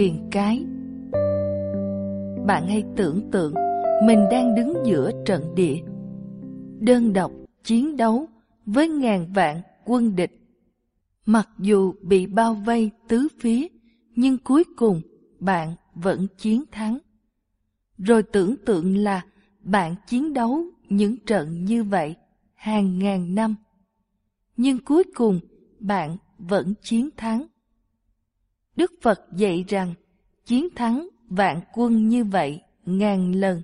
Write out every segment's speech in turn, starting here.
triền cái. Bạn hãy tưởng tượng, mình đang đứng giữa trận địa. Đơn độc chiến đấu với ngàn vạn quân địch. Mặc dù bị bao vây tứ phía, Nhưng cuối cùng bạn vẫn chiến thắng. Rồi tưởng tượng là bạn chiến đấu những trận như vậy hàng ngàn năm. Nhưng cuối cùng bạn vẫn chiến thắng. Đức Phật dạy rằng, chiến thắng vạn quân như vậy ngàn lần,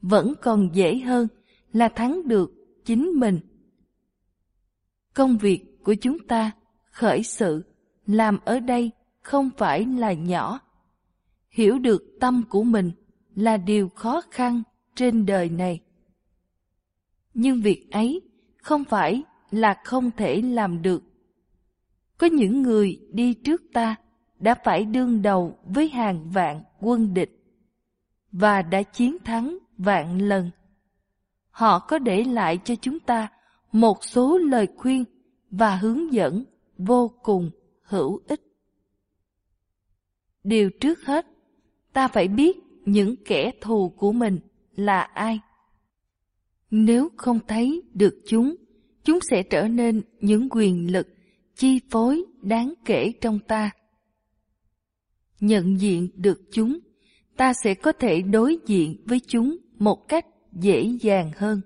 vẫn còn dễ hơn là thắng được chính mình. Công việc của chúng ta khởi sự, làm ở đây không phải là nhỏ. Hiểu được tâm của mình là điều khó khăn trên đời này. Nhưng việc ấy không phải là không thể làm được có những người đi trước ta đã phải đương đầu với hàng vạn quân địch và đã chiến thắng vạn lần. Họ có để lại cho chúng ta một số lời khuyên và hướng dẫn vô cùng hữu ích. Điều trước hết, ta phải biết những kẻ thù của mình là ai. Nếu không thấy được chúng, chúng sẽ trở nên những quyền lực chi phối đáng kể trong ta. Nhận diện được chúng, ta sẽ có thể đối diện với chúng một cách dễ dàng hơn.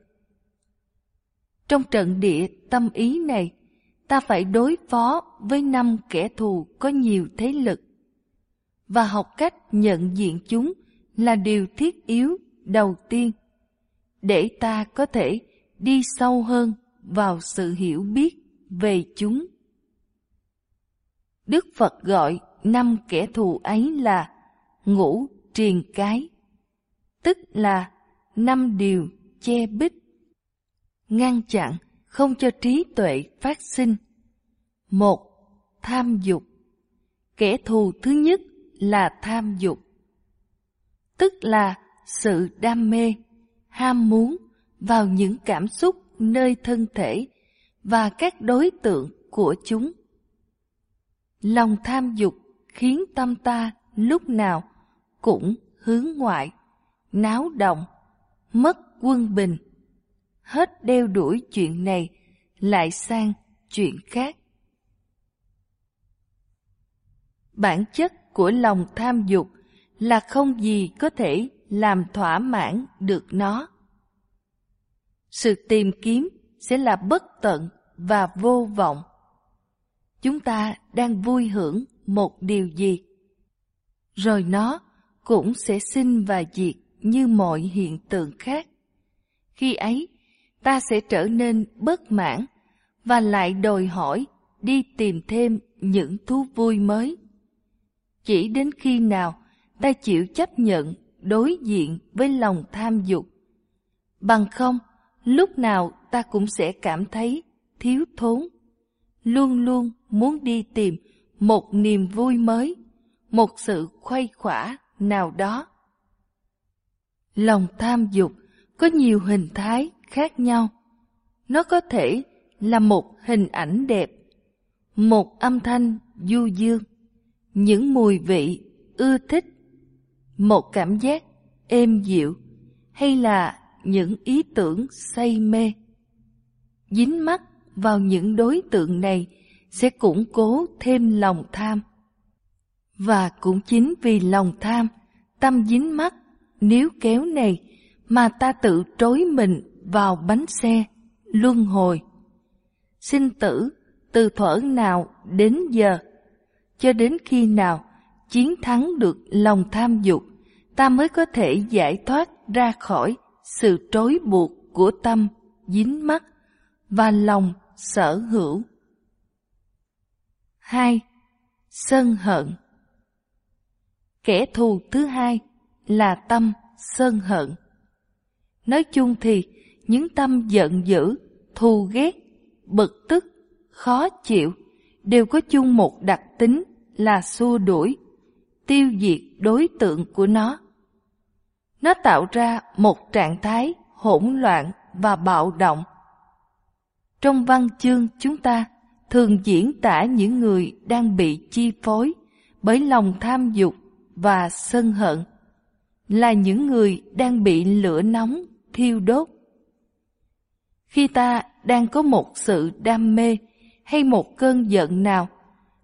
Trong trận địa tâm ý này, ta phải đối phó với năm kẻ thù có nhiều thế lực và học cách nhận diện chúng là điều thiết yếu đầu tiên để ta có thể đi sâu hơn vào sự hiểu biết về chúng. Đức Phật gọi năm kẻ thù ấy là ngũ triền cái, tức là năm điều che bích, ngăn chặn không cho trí tuệ phát sinh. Một, tham dục. Kẻ thù thứ nhất là tham dục, tức là sự đam mê, ham muốn vào những cảm xúc nơi thân thể và các đối tượng của chúng. Lòng tham dục khiến tâm ta lúc nào cũng hướng ngoại, náo động, mất quân bình. Hết đeo đuổi chuyện này, lại sang chuyện khác. Bản chất của lòng tham dục là không gì có thể làm thỏa mãn được nó. Sự tìm kiếm sẽ là bất tận và vô vọng chúng ta đang vui hưởng một điều gì rồi nó cũng sẽ sinh và diệt như mọi hiện tượng khác. Khi ấy, ta sẽ trở nên bất mãn và lại đòi hỏi đi tìm thêm những thú vui mới. Chỉ đến khi nào ta chịu chấp nhận đối diện với lòng tham dục, bằng không, lúc nào ta cũng sẽ cảm thấy thiếu thốn, luôn luôn muốn đi tìm một niềm vui mới, một sự khuây khỏa nào đó. Lòng tham dục có nhiều hình thái khác nhau. Nó có thể là một hình ảnh đẹp, một âm thanh du dương, những mùi vị ưa thích, một cảm giác êm dịu hay là những ý tưởng say mê. Dính mắt vào những đối tượng này sẽ củng cố thêm lòng tham. Và cũng chính vì lòng tham, tâm dính mắt, níu kéo này mà ta tự trối mình vào bánh xe, luân hồi. Sinh tử từ thuở nào đến giờ, cho đến khi nào chiến thắng được lòng tham dục, ta mới có thể giải thoát ra khỏi sự trói buộc của tâm, dính mắt và lòng sở hữu. 2. Sân hận Kẻ thù thứ hai là tâm sân hận. Nói chung thì những tâm giận dữ, thù ghét, bực tức, khó chịu đều có chung một đặc tính là xua đuổi, tiêu diệt đối tượng của nó. Nó tạo ra một trạng thái hỗn loạn và bạo động. Trong văn chương chúng ta thường diễn tả những người đang bị chi phối bởi lòng tham dục và sân hận, là những người đang bị lửa nóng thiêu đốt. Khi ta đang có một sự đam mê hay một cơn giận nào,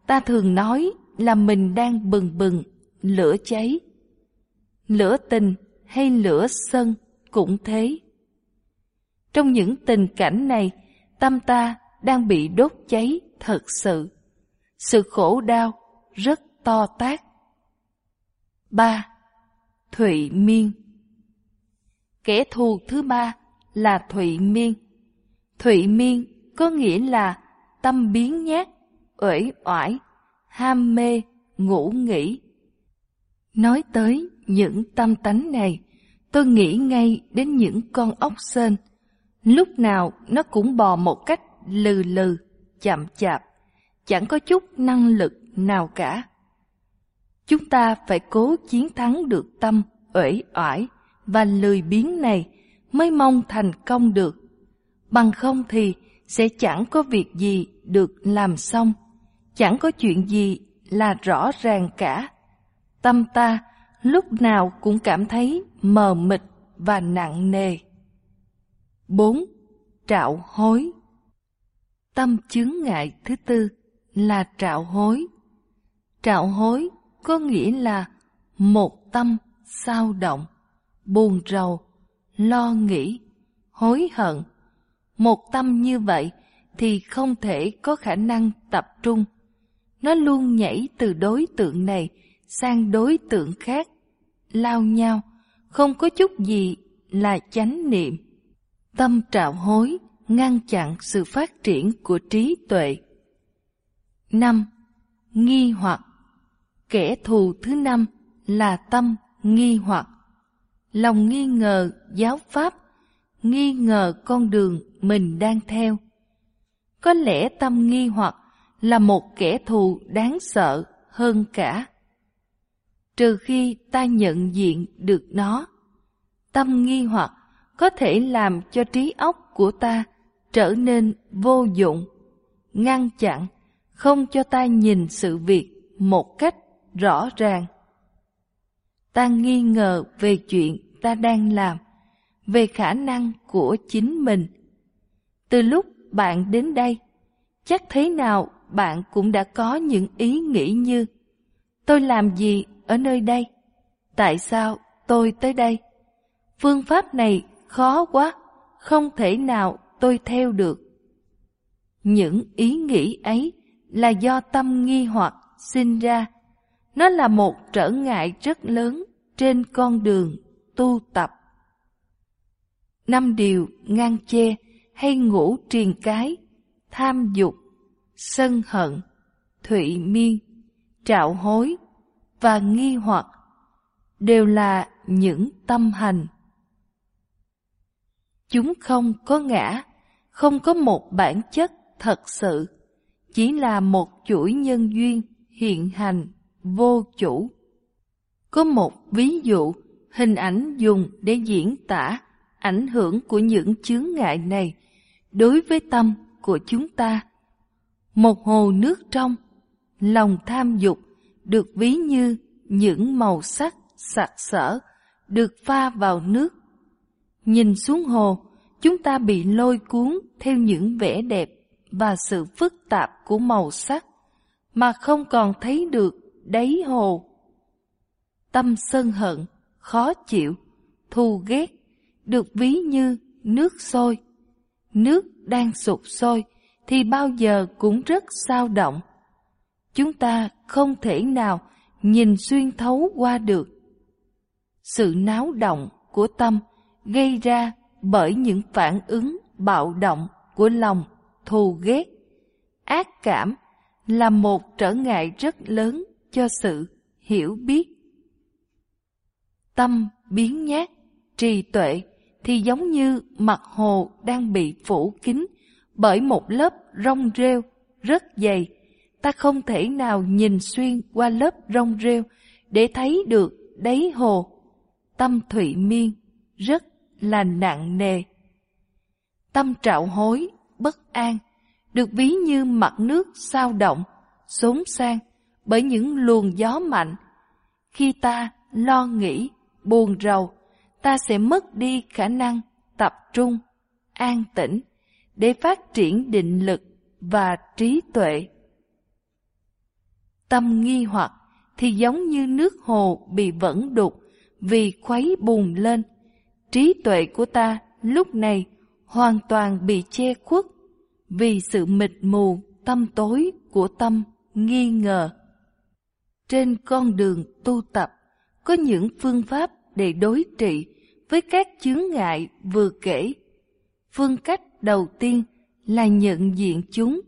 ta thường nói là mình đang bừng bừng, lửa cháy. Lửa tình hay lửa sân cũng thế. Trong những tình cảnh này, tâm ta đang bị đốt cháy thật sự. Sự khổ đau rất to tác. 3. Thụy Miên Kẻ thù thứ ba là Thụy Miên. Thụy Miên có nghĩa là tâm biến nhát, uể oải, ham mê, ngủ nghỉ. Nói tới những tâm tánh này, tôi nghĩ ngay đến những con ốc sên. Lúc nào nó cũng bò một cách lừ lừ, chậm chạp, chẳng có chút năng lực nào cả. Chúng ta phải cố chiến thắng được tâm uể oải và lười biếng này mới mong thành công được. Bằng không thì sẽ chẳng có việc gì được làm xong, chẳng có chuyện gì là rõ ràng cả. Tâm ta lúc nào cũng cảm thấy mờ mịt và nặng nề. 4. Trạo hối Tâm chướng ngại thứ tư là trạo hối. Trạo hối có nghĩa là một tâm sao động, buồn rầu, lo nghĩ, hối hận. Một tâm như vậy thì không thể có khả năng tập trung. Nó luôn nhảy từ đối tượng này sang đối tượng khác, lao nhau, không có chút gì là chánh niệm. Tâm trạo hối ngăn chặn sự phát triển của trí tuệ. 5. Nghi hoặc Kẻ thù thứ năm là tâm nghi hoặc. Lòng nghi ngờ giáo pháp, nghi ngờ con đường mình đang theo. Có lẽ tâm nghi hoặc là một kẻ thù đáng sợ hơn cả. Trừ khi ta nhận diện được nó, tâm nghi hoặc có thể làm cho trí óc của ta trở nên vô dụng, ngăn chặn, không cho ta nhìn sự việc một cách rõ ràng. Ta nghi ngờ về chuyện ta đang làm, về khả năng của chính mình. Từ lúc bạn đến đây, chắc thế nào bạn cũng đã có những ý nghĩ như Tôi làm gì ở nơi đây? Tại sao tôi tới đây? Phương pháp này khó quá, không thể nào tôi theo được. Những ý nghĩ ấy là do tâm nghi hoặc sinh ra. Nó là một trở ngại rất lớn trên con đường tu tập. Năm điều ngang che hay ngủ triền cái, tham dục, sân hận, thụy miên, trạo hối và nghi hoặc đều là những tâm hành. Chúng không có ngã, không có một bản chất thật sự, chỉ là một chuỗi nhân duyên hiện hành vô chủ. Có một ví dụ hình ảnh dùng để diễn tả ảnh hưởng của những chướng ngại này đối với tâm của chúng ta. Một hồ nước trong, lòng tham dục được ví như những màu sắc sặc sỡ được pha vào nước. Nhìn xuống hồ, chúng ta bị lôi cuốn theo những vẻ đẹp và sự phức tạp của màu sắc mà không còn thấy được đáy hồ. Tâm sân hận, khó chịu, thù ghét được ví như nước sôi. Nước đang sụp sôi thì bao giờ cũng rất sao động. Chúng ta không thể nào nhìn xuyên thấu qua được. Sự náo động của tâm gây ra bởi những phản ứng bạo động của lòng thù ghét, ác cảm là một trở ngại rất lớn cho sự hiểu biết. Tâm biến nhát, trì tuệ thì giống như mặt hồ đang bị phủ kín bởi một lớp rong rêu rất dày. Ta không thể nào nhìn xuyên qua lớp rong rêu để thấy được đáy hồ. Tâm thụy miên rất là nặng nề. Tâm trạo hối, bất an được ví như mặt nước sao động, xốn sang bởi những luồng gió mạnh. Khi ta lo nghĩ, buồn rầu, ta sẽ mất đi khả năng tập trung, an tĩnh để phát triển định lực và trí tuệ. Tâm nghi hoặc thì giống như nước hồ bị vẩn đục vì khuấy bùng lên. Trí tuệ của ta lúc này hoàn toàn bị che khuất vì sự mịt mù tâm tối của tâm nghi ngờ. Trên con đường tu tập có những phương pháp để đối trị với các chướng ngại vừa kể. Phương cách đầu tiên là nhận diện chúng,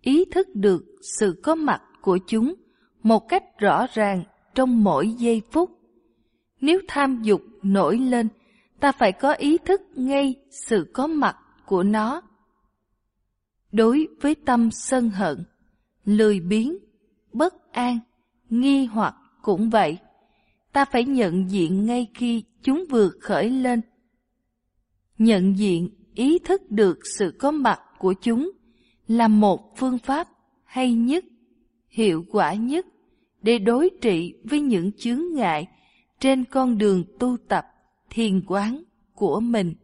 ý thức được sự có mặt của chúng một cách rõ ràng trong mỗi giây phút. Nếu tham dục nổi lên, ta phải có ý thức ngay sự có mặt của nó. Đối với tâm sân hận, lười biếng, bất an, nghi hoặc cũng vậy. Ta phải nhận diện ngay khi chúng vừa khởi lên. Nhận diện ý thức được sự có mặt của chúng là một phương pháp hay nhất, hiệu quả nhất để đối trị với những chướng ngại trên con đường tu tập thiền quán của mình.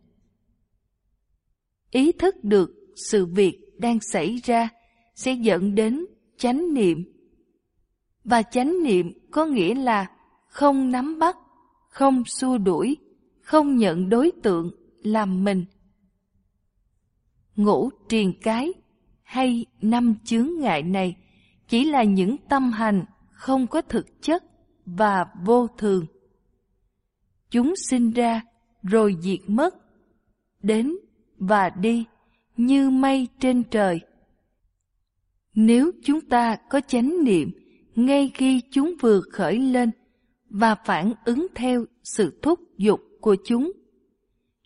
Ý thức được sự việc đang xảy ra sẽ dẫn đến chánh niệm. Và chánh niệm có nghĩa là không nắm bắt, không xua đuổi, không nhận đối tượng làm mình. Ngũ triền cái hay năm chướng ngại này chỉ là những tâm hành không có thực chất và vô thường. Chúng sinh ra rồi diệt mất, đến và đi như mây trên trời. Nếu chúng ta có chánh niệm ngay khi chúng vừa khởi lên và phản ứng theo sự thúc giục của chúng,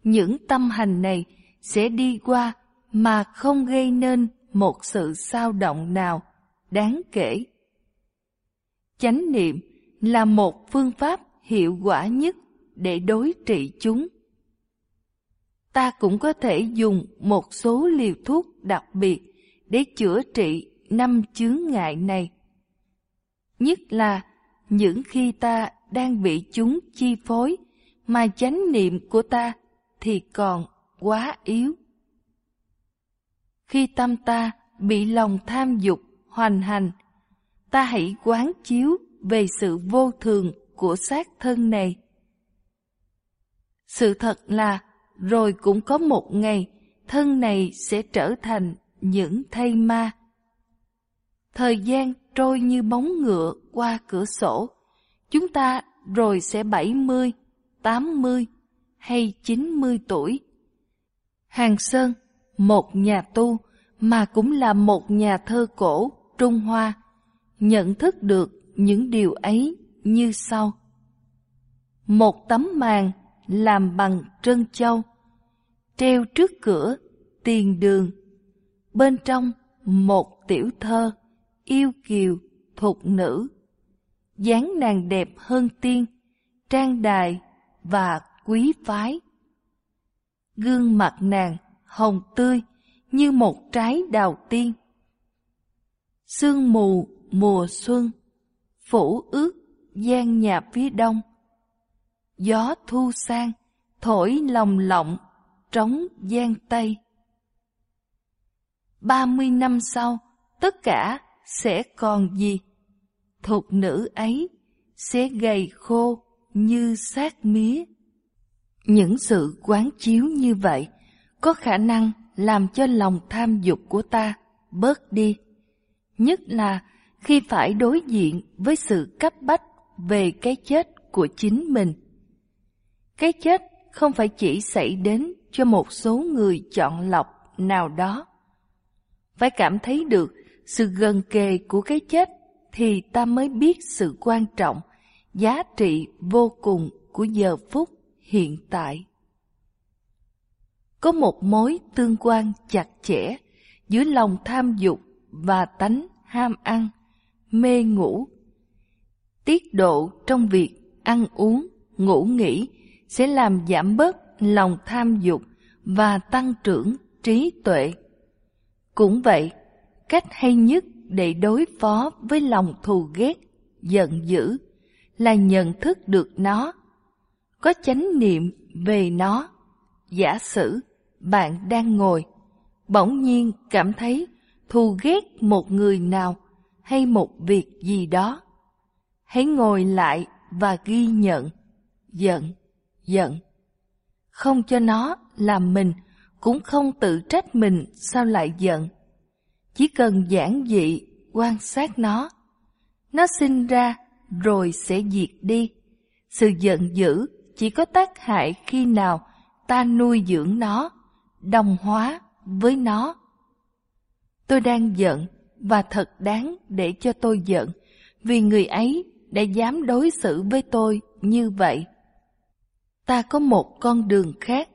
những tâm hành này sẽ đi qua mà không gây nên một sự sao động nào đáng kể. Chánh niệm là một phương pháp hiệu quả nhất để đối trị chúng. Ta cũng có thể dùng một số liều thuốc đặc biệt để chữa trị năm chướng ngại này. Nhất là những khi ta đang bị chúng chi phối mà chánh niệm của ta thì còn quá yếu. Khi tâm ta bị lòng tham dục hoành hành, ta hãy quán chiếu về sự vô thường của xác thân này. Sự thật là rồi cũng có một ngày thân này sẽ trở thành những thây ma. Thời gian trôi như bóng ngựa qua cửa sổ, chúng ta rồi sẽ 70, 80 hay 90 tuổi. Hàng Sơn, một nhà tu mà cũng là một nhà thơ cổ Trung Hoa, nhận thức được những điều ấy như sau. Một tấm màn làm bằng trân châu, treo trước cửa, tiền đường. Bên trong một tiểu thơ, yêu kiều, thục nữ. dáng nàng đẹp hơn tiên, trang đài và quý phái. Gương mặt nàng hồng tươi như một trái đào tiên. Sương mù mùa xuân, phủ ướt gian nhà phía đông. Gió thu sang, thổi lòng lộng, trống gian tây. Ba mươi năm sau, tất cả sẽ còn gì? Thục nữ ấy sẽ gầy khô như xác mía. Những sự quán chiếu như vậy có khả năng làm cho lòng tham dục của ta bớt đi. Nhất là khi phải đối diện với sự cấp bách về cái chết của chính mình. Cái chết không phải chỉ xảy đến cho một số người chọn lọc nào đó. Phải cảm thấy được sự gần kề của cái chết thì ta mới biết sự quan trọng, giá trị vô cùng của giờ phút hiện tại. Có một mối tương quan chặt chẽ giữa lòng tham dục và tánh ham ăn mê ngủ. Tiết độ trong việc ăn uống, ngủ nghỉ sẽ làm giảm bớt lòng tham dục và tăng trưởng trí tuệ. Cũng vậy, cách hay nhất để đối phó với lòng thù ghét, giận dữ là nhận thức được nó, có chánh niệm về nó. Giả sử bạn đang ngồi, bỗng nhiên cảm thấy thù ghét một người nào hay một việc gì đó. Hãy ngồi lại và ghi nhận, giận, giận. Không cho nó làm mình, cũng không tự trách mình sao lại giận. Chỉ cần giản dị quan sát nó. Nó sinh ra rồi sẽ diệt đi. Sự giận dữ chỉ có tác hại khi nào ta nuôi dưỡng nó, đồng hóa với nó. Tôi đang giận và thật đáng để cho tôi giận vì người ấy đã dám đối xử với tôi như vậy. Ta có một con đường khác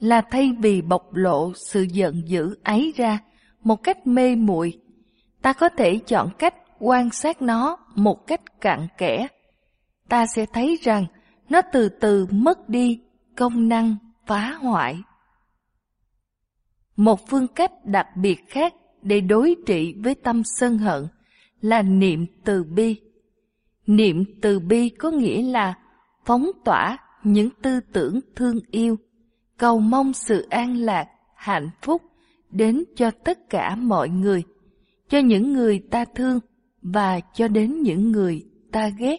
là thay vì bộc lộ sự giận dữ ấy ra một cách mê muội, ta có thể chọn cách quan sát nó một cách cặn kẽ. Ta sẽ thấy rằng nó từ từ mất đi công năng phá hoại. Một phương cách đặc biệt khác để đối trị với tâm sân hận là niệm từ bi. Niệm từ bi có nghĩa là phóng tỏa những tư tưởng thương yêu, cầu mong sự an lạc, hạnh phúc đến cho tất cả mọi người, cho những người ta thương và cho đến những người ta ghét.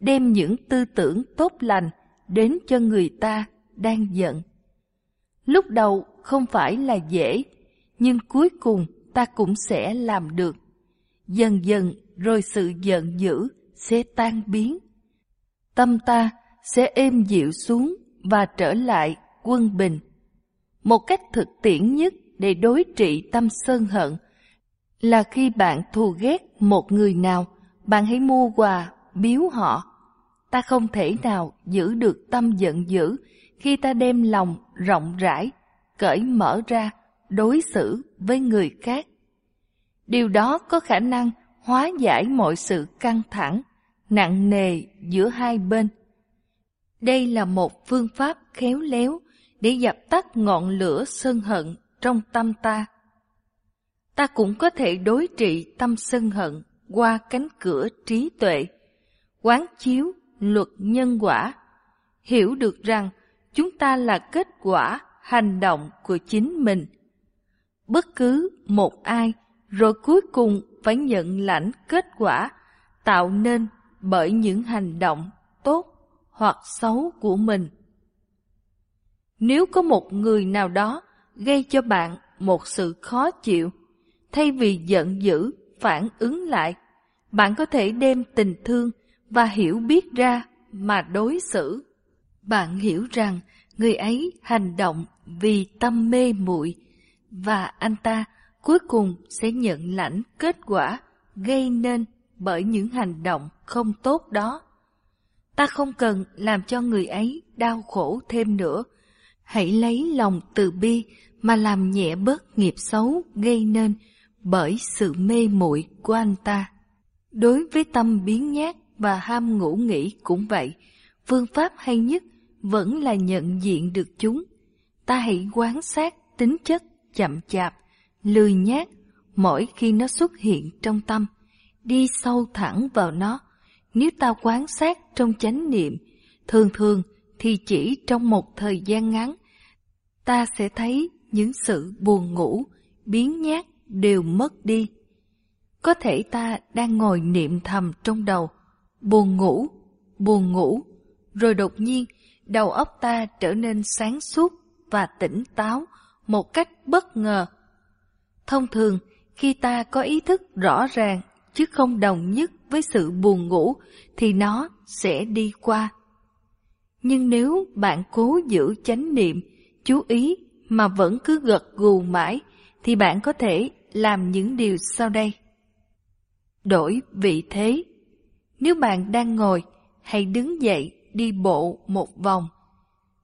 Đem những tư tưởng tốt lành đến cho người ta đang giận. Lúc đầu không phải là dễ, nhưng cuối cùng ta cũng sẽ làm được. Dần dần rồi sự giận dữ sẽ tan biến. Tâm ta sẽ êm dịu xuống và trở lại quân bình. Một cách thực tiễn nhất để đối trị tâm sân hận là khi bạn thù ghét một người nào, bạn hãy mua quà biếu họ. Ta không thể nào giữ được tâm giận dữ khi ta đem lòng rộng rãi, cởi mở ra, đối xử với người khác. Điều đó có khả năng hóa giải mọi sự căng thẳng, nặng nề giữa hai bên. Đây là một phương pháp khéo léo để dập tắt ngọn lửa sân hận trong tâm ta. Ta cũng có thể đối trị tâm sân hận qua cánh cửa trí tuệ, quán chiếu luật nhân quả, hiểu được rằng chúng ta là kết quả hành động của chính mình. Bất cứ một ai rồi cuối cùng phải nhận lãnh kết quả tạo nên bởi những hành động tốt hoặc xấu của mình. Nếu có một người nào đó gây cho bạn một sự khó chịu, thay vì giận dữ phản ứng lại, bạn có thể đem tình thương và hiểu biết ra mà đối xử. Bạn hiểu rằng người ấy hành động vì tâm mê muội và anh ta cuối cùng sẽ nhận lãnh kết quả gây nên bởi những hành động không tốt đó. Ta không cần làm cho người ấy đau khổ thêm nữa. Hãy lấy lòng từ bi mà làm nhẹ bớt nghiệp xấu gây nên bởi sự mê muội của anh ta. Đối với tâm biến nhát và ham ngủ nghỉ cũng vậy, phương pháp hay nhất vẫn là nhận diện được chúng. Ta hãy quan sát tính chất chậm chạp, lười nhát mỗi khi nó xuất hiện trong tâm, đi sâu thẳng vào nó. Nếu ta quan sát trong chánh niệm, thường thường thì chỉ trong một thời gian ngắn, ta sẽ thấy những sự buồn ngủ, biến nhát đều mất đi. Có thể ta đang ngồi niệm thầm trong đầu, buồn ngủ, buồn ngủ, rồi đột nhiên đầu óc ta trở nên sáng suốt và tỉnh táo một cách bất ngờ. Thông thường, khi ta có ý thức rõ ràng chứ không đồng nhất với sự buồn ngủ thì nó sẽ đi qua. Nhưng nếu bạn cố giữ chánh niệm, chú ý mà vẫn cứ gật gù mãi thì bạn có thể làm những điều sau đây. Đổi vị thế. Nếu bạn đang ngồi, hãy đứng dậy đi bộ một vòng.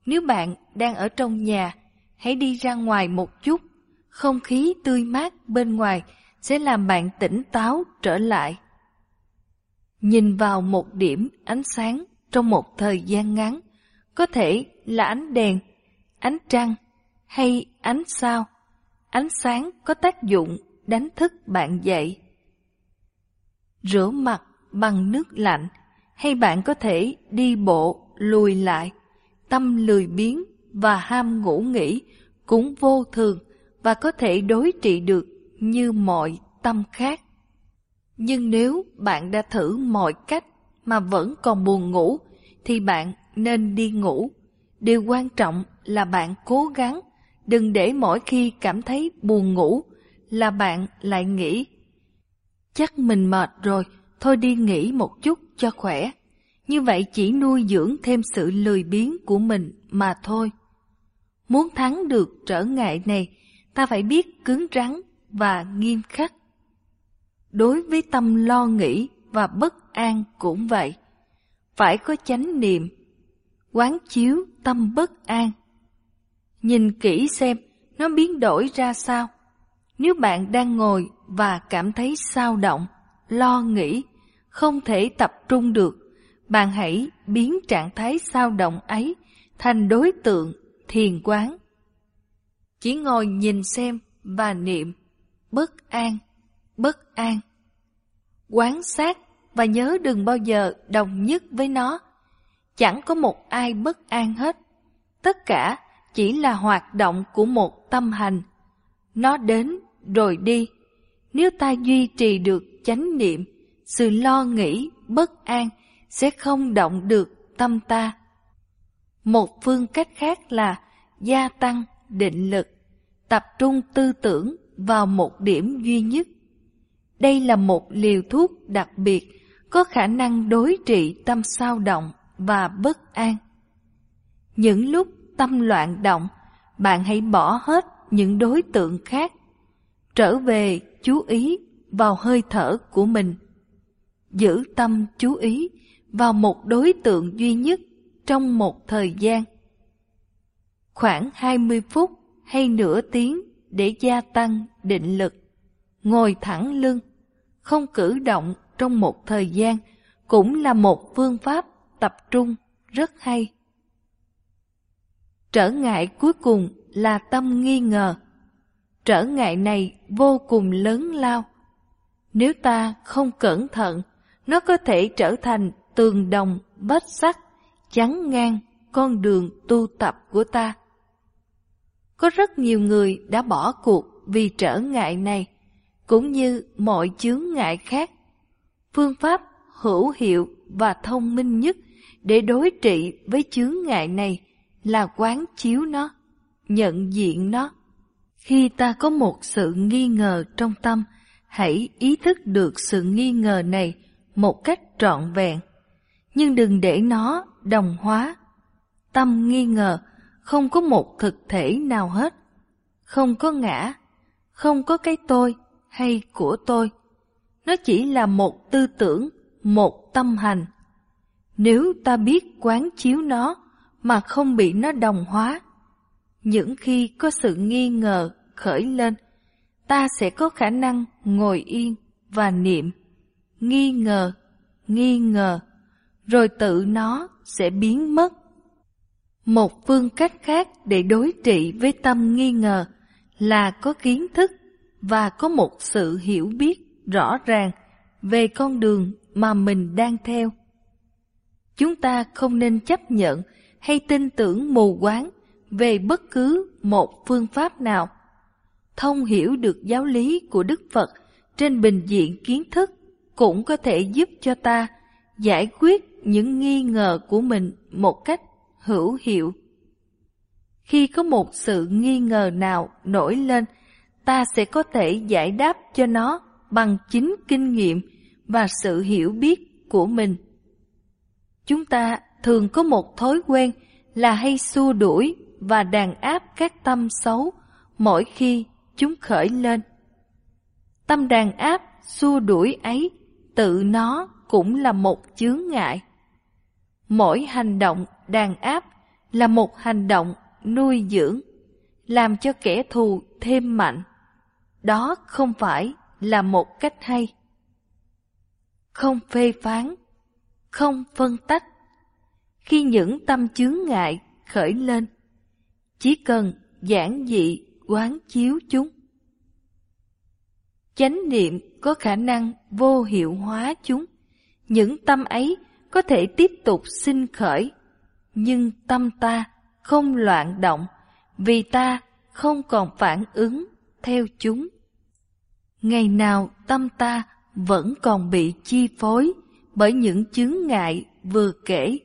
Nếu bạn đang ở trong nhà, hãy đi ra ngoài một chút. Không khí tươi mát bên ngoài sẽ làm bạn tỉnh táo trở lại. Nhìn vào một điểm ánh sáng trong một thời gian ngắn, có thể là ánh đèn, ánh trăng hay ánh sao ánh sáng có tác dụng đánh thức bạn dậy. Rửa mặt bằng nước lạnh hay bạn có thể đi bộ lùi lại, tâm lười biếng và ham ngủ nghỉ cũng vô thường và có thể đối trị được như mọi tâm khác. Nhưng nếu bạn đã thử mọi cách mà vẫn còn buồn ngủ, thì bạn nên đi ngủ. Điều quan trọng là bạn cố gắng, đừng để mỗi khi cảm thấy buồn ngủ là bạn lại nghĩ chắc mình mệt rồi, thôi đi nghỉ một chút cho khỏe. Như vậy chỉ nuôi dưỡng thêm sự lười biếng của mình mà thôi. Muốn thắng được trở ngại này, ta phải biết cứng rắn và nghiêm khắc. Đối với tâm lo nghĩ và bất an cũng vậy. Phải có chánh niệm, quán chiếu tâm bất an. Nhìn kỹ xem nó biến đổi ra sao. Nếu bạn đang ngồi và cảm thấy sao động, lo nghĩ, không thể tập trung được, bạn hãy biến trạng thái sao động ấy thành đối tượng thiền quán. Chỉ ngồi nhìn xem và niệm bất an, bất an. Quán sát và nhớ đừng bao giờ đồng nhất với nó. Chẳng có một ai bất an hết. Tất cả chỉ là hoạt động của một tâm hành. Nó đến rồi đi. Nếu ta duy trì được chánh niệm, sự lo nghĩ, bất an sẽ không động được tâm ta. Một phương cách khác là gia tăng định lực, tập trung tư tưởng vào một điểm duy nhất. Đây là một liều thuốc đặc biệt có khả năng đối trị tâm sao động và bất an. Những lúc tâm loạn động, bạn hãy bỏ hết những đối tượng khác, trở về chú ý vào hơi thở của mình. Giữ tâm chú ý vào một đối tượng duy nhất trong một thời gian. Khoảng 20 phút hay nửa tiếng để gia tăng định lực. Ngồi thẳng lưng, không cử động trong một thời gian cũng là một phương pháp tập trung rất hay. Trở ngại cuối cùng là tâm nghi ngờ. Trở ngại này vô cùng lớn lao. Nếu ta không cẩn thận, nó có thể trở thành tường đồng, bết sắt, chắn ngang con đường tu tập của ta. Có rất nhiều người đã bỏ cuộc vì trở ngại này, cũng như mọi chướng ngại khác. Phương pháp hữu hiệu và thông minh nhất để đối trị với chướng ngại này là quán chiếu nó, nhận diện nó. Khi ta có một sự nghi ngờ trong tâm, hãy ý thức được sự nghi ngờ này một cách trọn vẹn, nhưng đừng để nó đồng hóa. Tâm nghi ngờ không có một thực thể nào hết, không có ngã, không có cái tôi hay của tôi. Nó chỉ là một tư tưởng, một tâm hành. Nếu ta biết quán chiếu nó mà không bị nó đồng hóa, những khi có sự nghi ngờ khởi lên, ta sẽ có khả năng ngồi yên và niệm, nghi ngờ, nghi ngờ, rồi tự nó sẽ biến mất. Một phương cách khác để đối trị với tâm nghi ngờ là có kiến thức và có một sự hiểu biết rõ ràng về con đường mà mình đang theo. Chúng ta không nên chấp nhận hay tin tưởng mù quáng về bất cứ một phương pháp nào. Thông hiểu được giáo lý của Đức Phật trên bình diện kiến thức cũng có thể giúp cho ta giải quyết những nghi ngờ của mình một cách hữu hiệu. Khi có một sự nghi ngờ nào nổi lên, ta sẽ có thể giải đáp cho nó bằng chính kinh nghiệm và sự hiểu biết của mình. Chúng ta thường có một thói quen là hay xua đuổi và đàn áp các tâm xấu mỗi khi chúng khởi lên. Tâm đàn áp, xua đuổi ấy tự nó cũng là một chướng ngại. Mỗi hành động đàn áp là một hành động nuôi dưỡng, làm cho kẻ thù thêm mạnh. Đó không phải là một cách hay. Không phê phán, không phân tách. Khi những tâm chướng ngại khởi lên, chỉ cần giản dị quán chiếu chúng. Chánh niệm có khả năng vô hiệu hóa chúng. Những tâm ấy có thể tiếp tục sinh khởi, nhưng tâm ta không loạn động vì ta không còn phản ứng theo chúng. Ngày nào tâm ta vẫn còn bị chi phối bởi những chướng ngại vừa kể,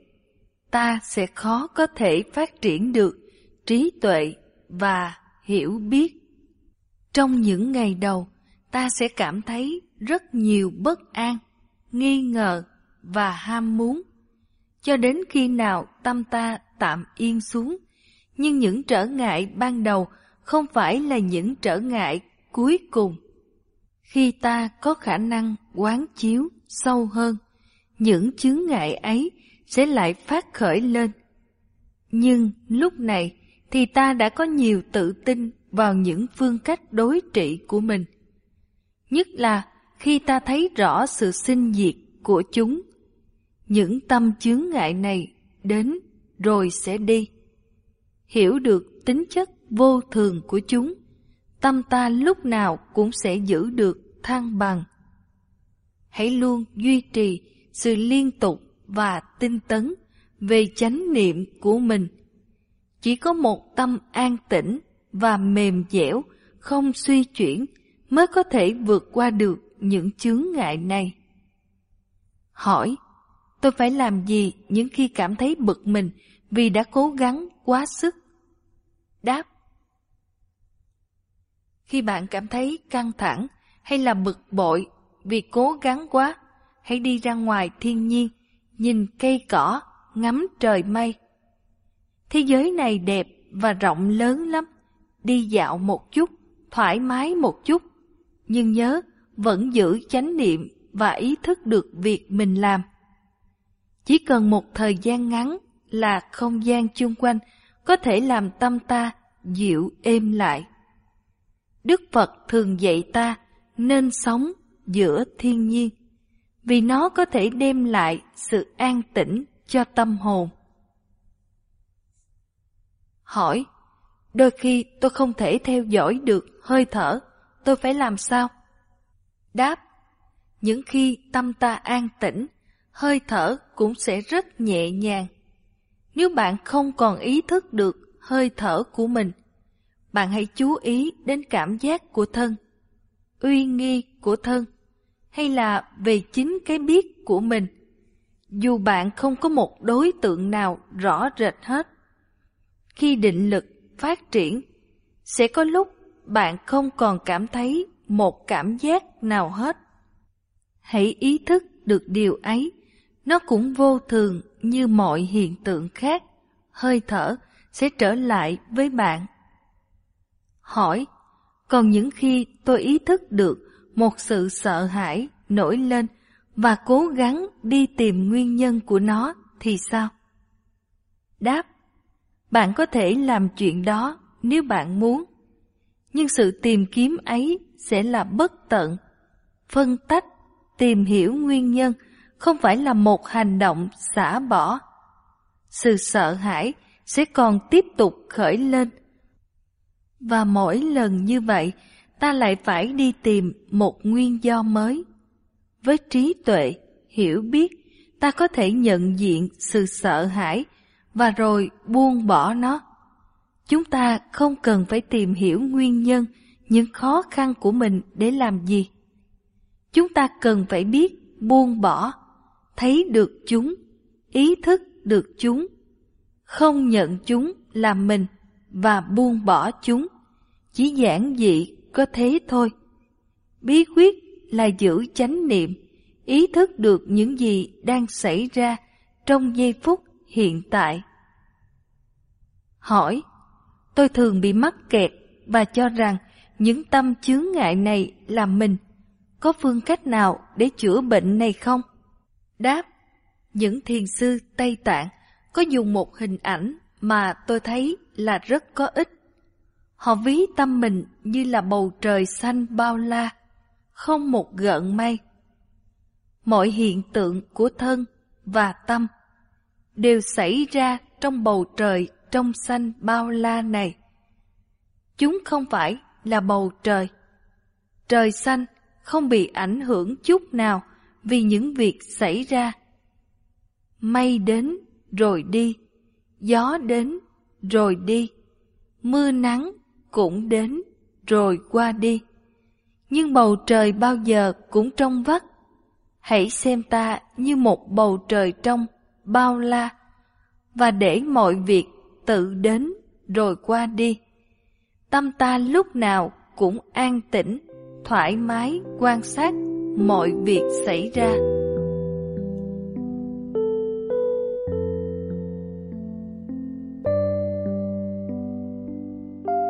ta sẽ khó có thể phát triển được trí tuệ và hiểu biết. Trong những ngày đầu, ta sẽ cảm thấy rất nhiều bất an, nghi ngờ và ham muốn. Cho đến khi nào tâm ta tạm yên xuống, nhưng những trở ngại ban đầu không phải là những trở ngại cuối cùng. Khi ta có khả năng quán chiếu sâu hơn, những chướng ngại ấy sẽ lại phát khởi lên. Nhưng lúc này thì ta đã có nhiều tự tin vào những phương cách đối trị của mình. Nhất là khi ta thấy rõ sự sinh diệt của chúng. Những tâm chướng ngại này đến rồi sẽ đi. Hiểu được tính chất vô thường của chúng, tâm ta lúc nào cũng sẽ giữ được thăng bằng. Hãy luôn duy trì sự liên tục và tinh tấn về chánh niệm của mình. Chỉ có một tâm an tĩnh và mềm dẻo, không suy chuyển mới có thể vượt qua được những chướng ngại này. Hỏi, tôi phải làm gì những khi cảm thấy bực mình vì đã cố gắng quá sức? Đáp, khi bạn cảm thấy căng thẳng hay là bực bội vì cố gắng quá, hãy đi ra ngoài thiên nhiên, nhìn cây cỏ, ngắm trời mây. Thế giới này đẹp và rộng lớn lắm. Đi dạo một chút, thoải mái một chút. Nhưng nhớ, vẫn giữ chánh niệm và ý thức được việc mình làm. Chỉ cần một thời gian ngắn là không gian chung quanh có thể làm tâm ta dịu êm lại. Đức Phật thường dạy ta nên sống giữa thiên nhiên, vì nó có thể đem lại sự an tĩnh cho tâm hồn. Hỏi, đôi khi tôi không thể theo dõi được hơi thở, tôi phải làm sao? Đáp, những khi tâm ta an tĩnh, hơi thở cũng sẽ rất nhẹ nhàng. Nếu bạn không còn ý thức được hơi thở của mình, bạn hãy chú ý đến cảm giác của thân, uy nghi của thân, hay là về chính cái biết của mình. Dù bạn không có một đối tượng nào rõ rệt hết, khi định lực phát triển, sẽ có lúc bạn không còn cảm thấy một cảm giác nào hết. Hãy ý thức được điều ấy, nó cũng vô thường như mọi hiện tượng khác, hơi thở sẽ trở lại với bạn. Hỏi, còn những khi tôi ý thức được một sự sợ hãi nổi lên và cố gắng đi tìm nguyên nhân của nó thì sao? Đáp, bạn có thể làm chuyện đó nếu bạn muốn, nhưng sự tìm kiếm ấy sẽ là bất tận. Phân tách, tìm hiểu nguyên nhân không phải là một hành động xả bỏ. Sự sợ hãi sẽ còn tiếp tục khởi lên. Và mỗi lần như vậy, ta lại phải đi tìm một nguyên do mới. Với trí tuệ, hiểu biết, ta có thể nhận diện sự sợ hãi và rồi buông bỏ nó. Chúng ta không cần phải tìm hiểu nguyên nhân, những khó khăn của mình để làm gì. Chúng ta cần phải biết buông bỏ, thấy được chúng, ý thức được chúng, không nhận chúng làm mình và buông bỏ chúng. Chỉ giản dị có thế thôi. Bí quyết là giữ chánh niệm, ý thức được những gì đang xảy ra trong giây phút hiện tại. Hỏi, tôi thường bị mắc kẹt và cho rằng những tâm chướng ngại này là mình. Có phương cách nào để chữa bệnh này không? Đáp, những thiền sư Tây Tạng có dùng một hình ảnh mà tôi thấy là rất có ích. Họ ví tâm mình như là bầu trời xanh bao la, không một gợn mây. Mọi hiện tượng của thân và tâm đều xảy ra trong bầu trời trong xanh bao la này. Chúng không phải là bầu trời. Trời xanh không bị ảnh hưởng chút nào vì những việc xảy ra. Mây đến rồi đi, gió đến rồi đi, mưa nắng cũng đến rồi qua đi. Nhưng bầu trời bao giờ cũng trong vắt. Hãy xem ta như một bầu trời trong, bao la, và để mọi việc tự đến rồi qua đi. Tâm ta lúc nào cũng an tĩnh, thoải mái quan sát mọi việc xảy ra.